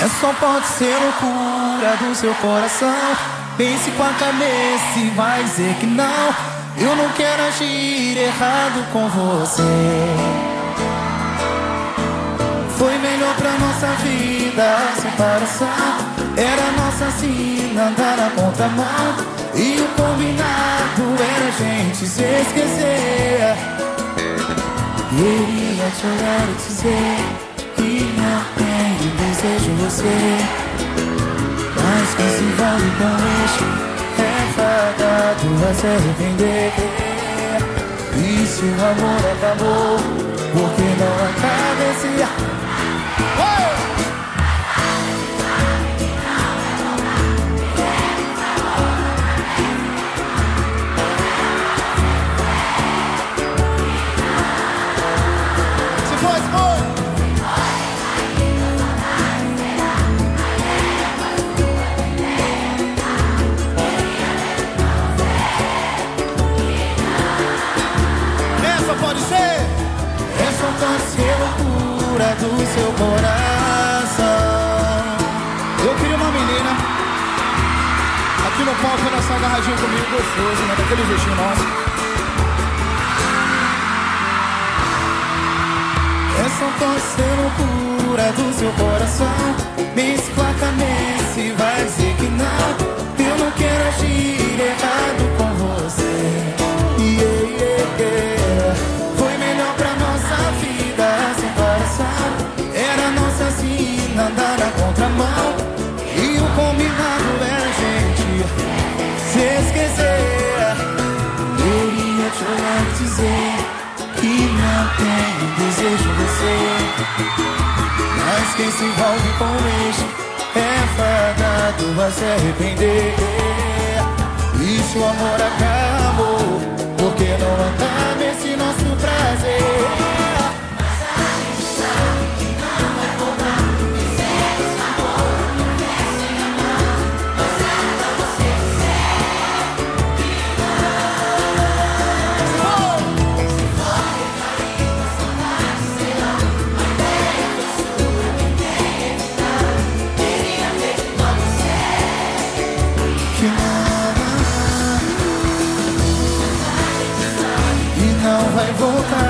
É só pode ser loucura do seu coração. Pense com a cabeça e vai dizer que não. Eu não quero agir errado com você. Foi melhor pra nossa vida a separação. Era nossa sina andar na contramão. E o combinado era a gente se esquecer. Te olhar e dizer que não tenho desejo você. Mas quem se envolve com isso é fadado a se arrepender. E se o amor acabou, por que não acaba esse do seu coração. Eu queria uma menina aqui no palco nessa agarradinha comigo gostoso, né? Daquele jeitinho nosso. Ser loucura do seu coração. Tenho desejo de você. Mas quem se envolve com isso é fadado a se arrepender. E se o amor acaba. voltar.